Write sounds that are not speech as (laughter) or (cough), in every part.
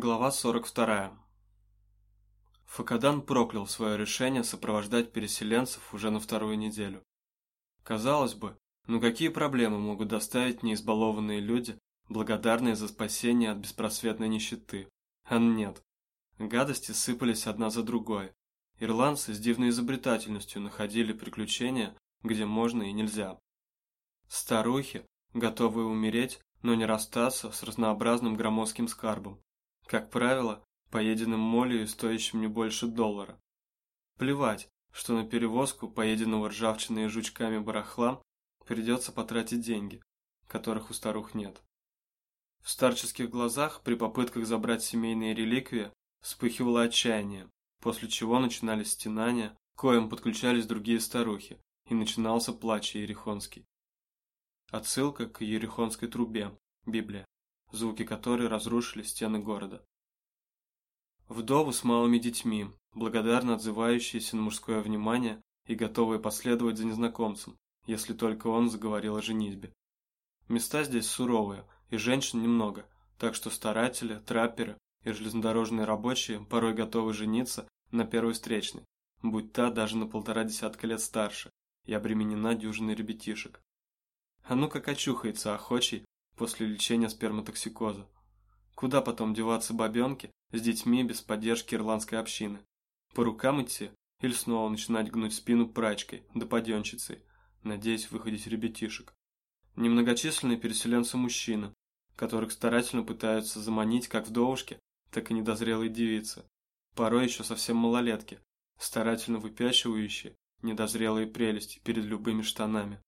Глава 42. Факадан проклял свое решение сопровождать переселенцев уже на вторую неделю. Казалось бы, ну какие проблемы могут доставить неизбалованные люди, благодарные за спасение от беспросветной нищеты? А нет. Гадости сыпались одна за другой. Ирландцы с дивной изобретательностью находили приключения, где можно и нельзя. Старухи, готовые умереть, но не расстаться с разнообразным громоздким скарбом как правило, поеденным молью стоящим не больше доллара. Плевать, что на перевозку поеденного ржавчиной и жучками барахла придется потратить деньги, которых у старух нет. В старческих глазах при попытках забрать семейные реликвии вспыхивало отчаяние, после чего начинались стенания, к коим подключались другие старухи, и начинался плач Ерехонский. Отсылка к Ерехонской трубе, Библия звуки которой разрушили стены города. Вдовы с малыми детьми, благодарно отзывающиеся на мужское внимание и готовые последовать за незнакомцем, если только он заговорил о женитьбе. Места здесь суровые, и женщин немного, так что старатели, трапперы и железнодорожные рабочие порой готовы жениться на первой встречной, будь та даже на полтора десятка лет старше и обременена дюжиной ребятишек. А ну как очухается охочий после лечения сперматоксикоза. Куда потом деваться бабенке с детьми без поддержки ирландской общины? По рукам идти или снова начинать гнуть спину прачкой да подъемщицей, надеясь выходить ребятишек? Немногочисленные переселенцы-мужчины, которых старательно пытаются заманить как вдовушки, так и недозрелые девицы, порой еще совсем малолетки, старательно выпячивающие недозрелые прелести перед любыми штанами.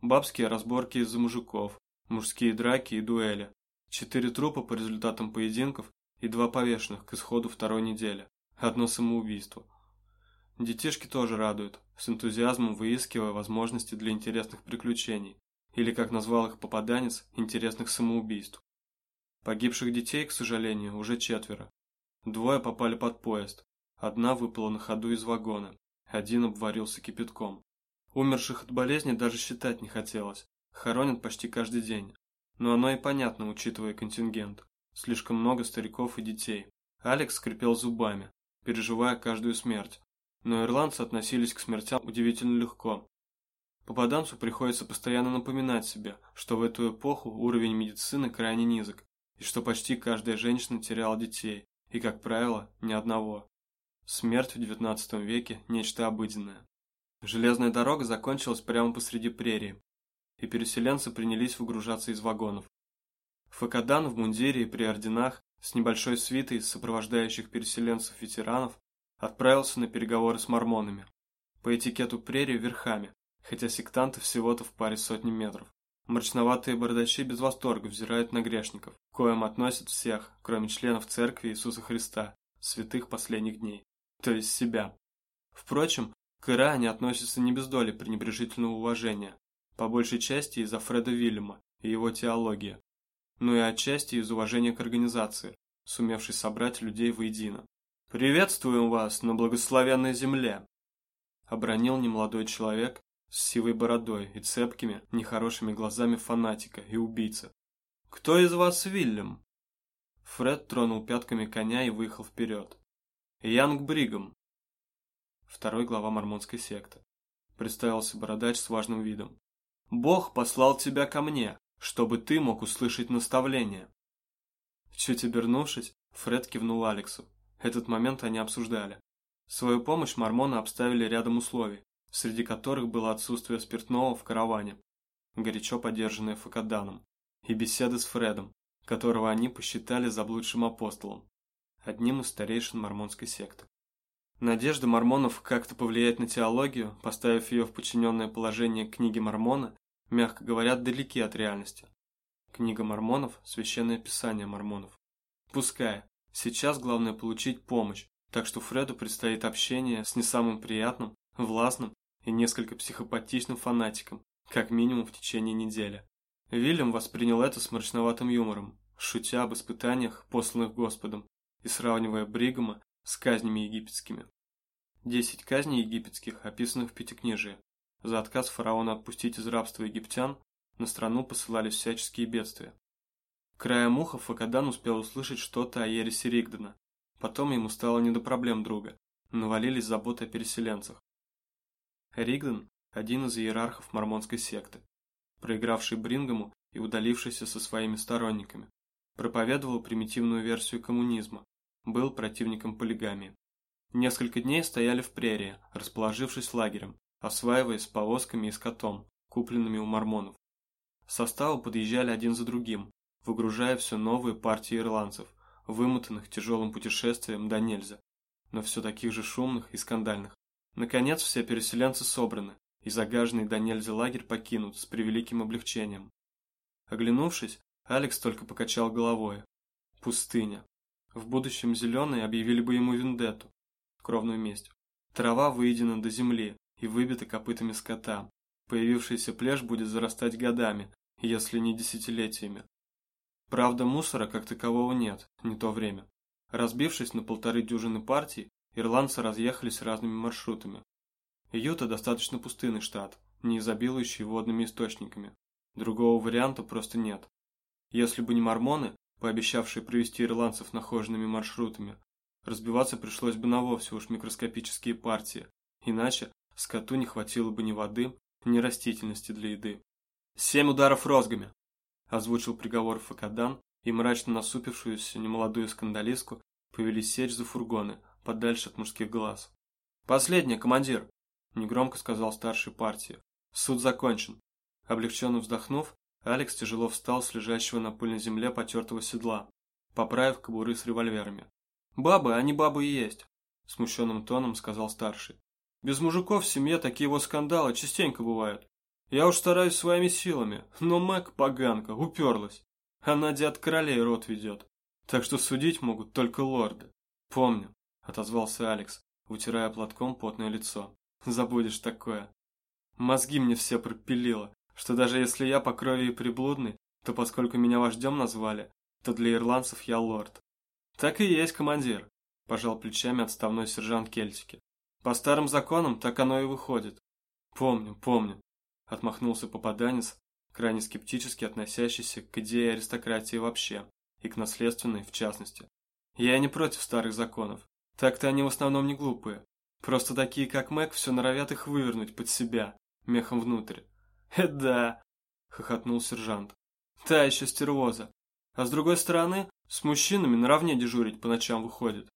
Бабские разборки из-за мужиков, мужские драки и дуэли, четыре трупа по результатам поединков и два повешенных к исходу второй недели, одно самоубийство. Детишки тоже радуют, с энтузиазмом выискивая возможности для интересных приключений, или, как назвал их попаданец, интересных самоубийств. Погибших детей, к сожалению, уже четверо. Двое попали под поезд, одна выпала на ходу из вагона, один обварился кипятком. Умерших от болезни даже считать не хотелось, Хоронят почти каждый день. Но оно и понятно, учитывая контингент. Слишком много стариков и детей. Алекс скрипел зубами, переживая каждую смерть. Но ирландцы относились к смертям удивительно легко. Попаданцу приходится постоянно напоминать себе, что в эту эпоху уровень медицины крайне низок, и что почти каждая женщина теряла детей, и, как правило, ни одного. Смерть в XIX веке – нечто обыденное. Железная дорога закончилась прямо посреди прерии, и переселенцы принялись выгружаться из вагонов. Факадан в мундире и при орденах с небольшой свитой сопровождающих переселенцев-ветеранов отправился на переговоры с мормонами. По этикету прерии верхами, хотя сектанты всего-то в паре сотни метров. Мрачноватые бардачи без восторга взирают на грешников, коим относят всех, кроме членов Церкви Иисуса Христа, святых последних дней, то есть себя. Впрочем, к Ира они относятся не без доли пренебрежительного уважения, по большей части из-за Фреда Вильяма и его теологии, но и отчасти из уважения к организации, сумевшей собрать людей воедино. «Приветствуем вас на благословенной земле!» Обронил немолодой человек с сивой бородой и цепкими, нехорошими глазами фанатика и убийцы. «Кто из вас Вильям?» Фред тронул пятками коня и выехал вперед. «Янг Бригам». Второй глава мормонской секты. Представился бородач с важным видом. Бог послал тебя ко мне, чтобы ты мог услышать наставление. Чуть обернувшись, Фред кивнул Алексу. Этот момент они обсуждали. Свою помощь мормоны обставили рядом условий, среди которых было отсутствие спиртного в караване, горячо поддержанное Факаданом, и беседы с Фредом, которого они посчитали заблудшим апостолом, одним из старейшин мормонской секты. Надежда мормонов как-то повлиять на теологию, поставив ее в подчиненное положение книги Мормона, мягко говоря, далеки от реальности. Книга Мормонов – священное писание мормонов. Пускай. Сейчас главное получить помощь, так что Фреду предстоит общение с не самым приятным, властным и несколько психопатичным фанатиком, как минимум в течение недели. Вильям воспринял это с мрачноватым юмором, шутя об испытаниях, посланных Господом, и сравнивая Бригама с казнями египетскими. Десять казней египетских, описанных в Пятикнижии. За отказ фараона отпустить из рабства египтян на страну посылались всяческие бедствия. Краем уха Факадан успел услышать что-то о ересе Ригдена. Потом ему стало не до проблем друга. Навалились заботы о переселенцах. Ригден – один из иерархов мормонской секты, проигравший Брингаму и удалившийся со своими сторонниками. Проповедовал примитивную версию коммунизма, был противником полигамии. Несколько дней стояли в прерии, расположившись лагерем, осваиваясь с повозками и скотом, купленными у мормонов. Составы подъезжали один за другим, выгружая все новые партии ирландцев, вымотанных тяжелым путешествием до нельзя, но все таких же шумных и скандальных. Наконец все переселенцы собраны, и загаженный до нельзя лагерь покинут с превеликим облегчением. Оглянувшись, Алекс только покачал головой. Пустыня. В будущем зеленые объявили бы ему вендетту, кровную месть. Трава выедена до земли и выбита копытами скота. Появившийся плешь будет зарастать годами, если не десятилетиями. Правда, мусора как такового нет, не то время. Разбившись на полторы дюжины партий, ирландцы разъехались разными маршрутами. Юта достаточно пустынный штат, не изобилующий водными источниками. Другого варианта просто нет. Если бы не мормоны, пообещавшие провести ирландцев нахоженными маршрутами, разбиваться пришлось бы на вовсе уж микроскопические партии, иначе скоту не хватило бы ни воды, ни растительности для еды. «Семь ударов розгами!» озвучил приговор Факадан, и мрачно насупившуюся немолодую скандалистку повели сечь за фургоны, подальше от мужских глаз. «Последний, командир!» – негромко сказал старший партии. «Суд закончен». Облегченно вздохнув, Алекс тяжело встал с лежащего на пыльной земле потертого седла, поправив кобуры с револьверами. «Бабы, они бабы и есть», – смущенным тоном сказал старший. «Без мужиков в семье такие вот скандалы частенько бывают. Я уж стараюсь своими силами, но Мэг, поганка, уперлась. Она от королей рот ведет. Так что судить могут только лорды. Помню, отозвался Алекс, утирая платком потное лицо. Забудешь такое. Мозги мне все пропилило, что даже если я по крови и приблудный, то поскольку меня вождем назвали, то для ирландцев я лорд. Так и есть, командир, пожал плечами отставной сержант Кельтики. По старым законам так оно и выходит. Помню, помню, Отмахнулся попаданец, крайне скептически относящийся к идее аристократии вообще, и к наследственной в частности. Я не против старых законов. Так-то они в основном не глупые. Просто такие, как Мэг, все норовят их вывернуть под себя, мехом внутрь. (laughs) «Э, да!» — хохотнул сержант. «Та еще стервоза. А с другой стороны, с мужчинами наравне дежурить по ночам выходит.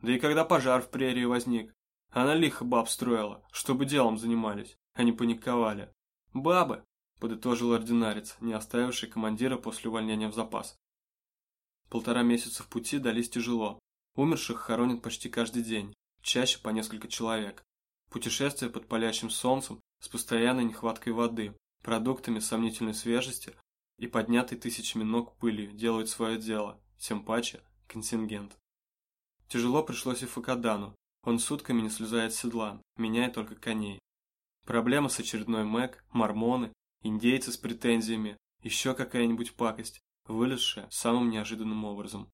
Да и когда пожар в прерии возник, она лихо баб строила, чтобы делом занимались, а не паниковали. «Бабы!» – подытожил ординарец, не оставивший командира после увольнения в запас. Полтора месяца в пути дались тяжело. Умерших хоронят почти каждый день, чаще по несколько человек. Путешествия под палящим солнцем с постоянной нехваткой воды, продуктами сомнительной свежести и поднятой тысячами ног пылью делают свое дело, тем паче контингент. Тяжело пришлось и Факадану, он сутками не слезает с седла, меняя только коней. Проблема с очередной Мэг, мормоны, индейцы с претензиями, еще какая-нибудь пакость, вылезшая самым неожиданным образом.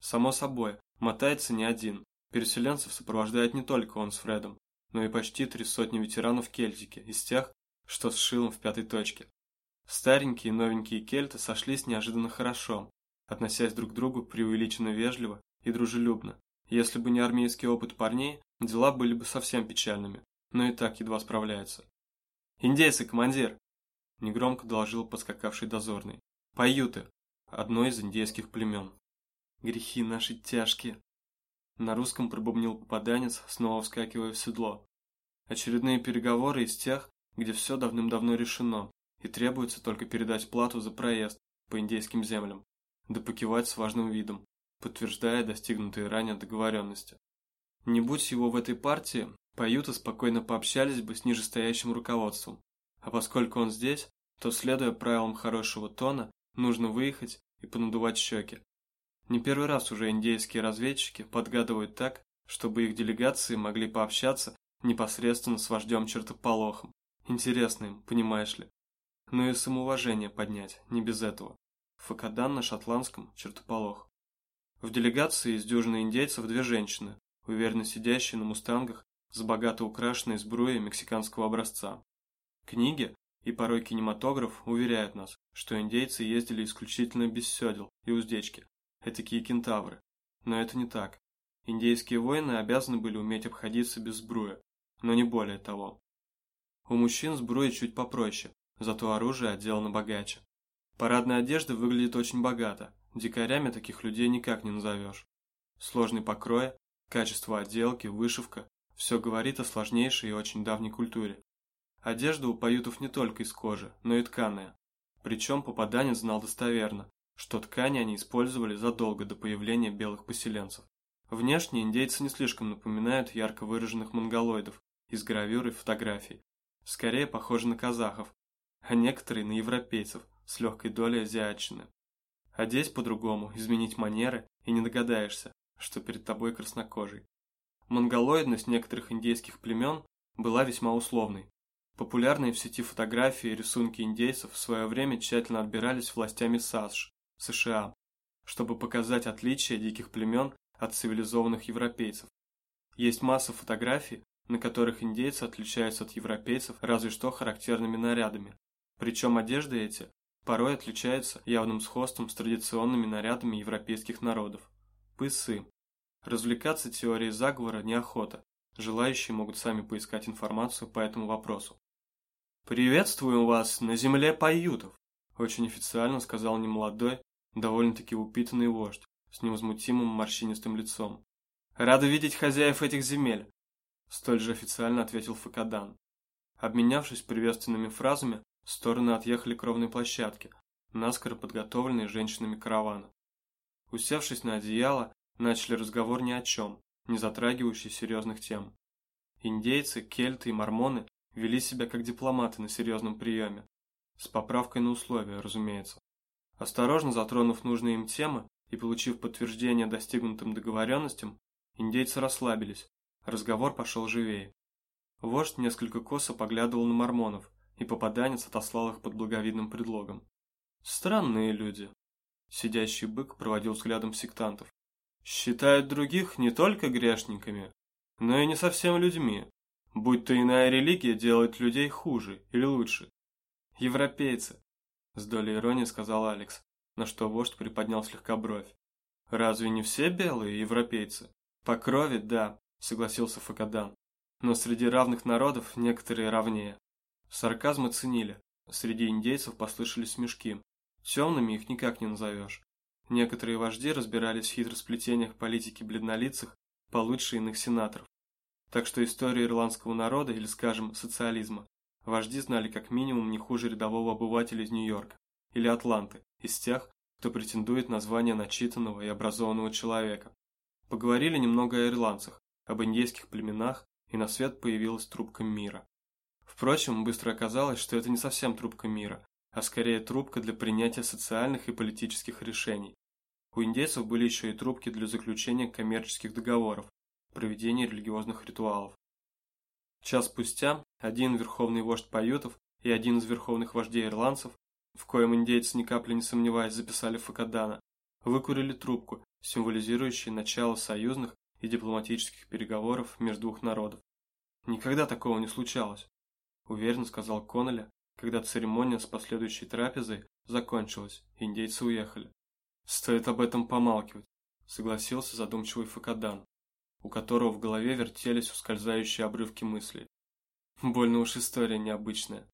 Само собой, мотается не один. Переселенцев сопровождает не только он с Фредом, но и почти три сотни ветеранов Кельтики, из тех, что с шилом в пятой точке. Старенькие и новенькие кельты сошлись неожиданно хорошо, относясь друг к другу преувеличенно вежливо и дружелюбно. Если бы не армейский опыт парней, дела были бы совсем печальными но и так едва справляется. «Индейцы, командир!» – негромко доложил подскакавший дозорный. «Паюты!» – одно из индейских племен. «Грехи наши тяжкие!» На русском пробубнил попаданец, снова вскакивая в седло. Очередные переговоры из тех, где все давным-давно решено, и требуется только передать плату за проезд по индейским землям, да покивать с важным видом, подтверждая достигнутые ранее договоренности. Не будь его в этой партии, Паюты спокойно пообщались бы с нижестоящим руководством. А поскольку он здесь, то, следуя правилам хорошего тона, нужно выехать и понадувать щеки. Не первый раз уже индейские разведчики подгадывают так, чтобы их делегации могли пообщаться непосредственно с вождем чертополохом. Интересно им, понимаешь ли. Ну и самоуважение поднять, не без этого. Факадан на шотландском чертополох. В делегации из дюжины индейцев две женщины, уверенно сидящие на мустангах с богато украшенной сбруей мексиканского образца. Книги, и порой кинематограф уверяют нас, что индейцы ездили исключительно без седел и уздечки, этакие кентавры. Но это не так. Индейские воины обязаны были уметь обходиться без сбруи, но не более того. У мужчин сбруя чуть попроще, зато оружие отделано богаче. Парадная одежда выглядит очень богато, дикарями таких людей никак не назовешь. Сложный покрой, качество отделки, вышивка – все говорит о сложнейшей и очень давней культуре. Одежда у паютов не только из кожи, но и тканая. Причем попаданец знал достоверно, что ткани они использовали задолго до появления белых поселенцев. Внешне индейцы не слишком напоминают ярко выраженных монголоидов из гравюр и фотографий. Скорее похожи на казахов, а некоторые на европейцев с легкой долей азиатчины. Одеть по-другому, изменить манеры, и не догадаешься, что перед тобой краснокожий. Монголоидность некоторых индейских племен была весьма условной. Популярные в сети фотографии и рисунки индейцев в свое время тщательно отбирались властями САСШ, США, чтобы показать отличия диких племен от цивилизованных европейцев. Есть масса фотографий, на которых индейцы отличаются от европейцев разве что характерными нарядами. Причем одежды эти порой отличаются явным сходством с традиционными нарядами европейских народов. Пысы. Развлекаться теорией заговора неохота. Желающие могут сами поискать информацию по этому вопросу. «Приветствуем вас на земле паютов», – очень официально сказал немолодой, довольно-таки упитанный вождь, с невозмутимым морщинистым лицом. «Рады видеть хозяев этих земель», – столь же официально ответил Факадан. Обменявшись приветственными фразами, стороны отъехали к ровной площадке, наскоро подготовленной женщинами каравана. Усевшись на одеяло, начали разговор ни о чем, не затрагивающий серьезных тем. Индейцы, кельты и мормоны вели себя как дипломаты на серьезном приеме, с поправкой на условия, разумеется. Осторожно затронув нужные им темы, и получив подтверждение достигнутым договоренностям, индейцы расслабились, разговор пошел живее. Вождь несколько косо поглядывал на мормонов, и попаданец отослал их под благовидным предлогом. Странные люди. Сидящий бык проводил взглядом сектантов. Считают других не только грешниками, но и не совсем людьми, будь то иная религия делает людей хуже или лучше. Европейцы, с долей иронии сказал Алекс на что вождь приподнял слегка бровь. «Разве не все белые европейцы?» «По крови, да», — согласился Факадан. «Но среди равных народов некоторые равнее». Сарказмы ценили. Среди индейцев послышались смешки. Темными их никак не назовешь. Некоторые вожди разбирались в хитросплетениях политики бледнолицых получше иных сенаторов. Так что историю ирландского народа, или, скажем, социализма, вожди знали как минимум не хуже рядового обывателя из Нью-Йорка или Атланты, из тех, кто претендует на звание начитанного и образованного человека. Поговорили немного о ирландцах, об индейских племенах, и на свет появилась трубка мира. Впрочем, быстро оказалось, что это не совсем трубка мира, а скорее трубка для принятия социальных и политических решений. У индейцев были еще и трубки для заключения коммерческих договоров, проведения религиозных ритуалов. Час спустя один верховный вождь паютов и один из верховных вождей ирландцев в коем индейцы ни капли не сомневаясь записали Факадана, выкурили трубку, символизирующую начало союзных и дипломатических переговоров между двух народов. Никогда такого не случалось, уверенно сказал Коннелли, когда церемония с последующей трапезой закончилась, индейцы уехали. Стоит об этом помалкивать, согласился задумчивый Факадан, у которого в голове вертелись ускользающие обрывки мыслей. Больно уж история необычная.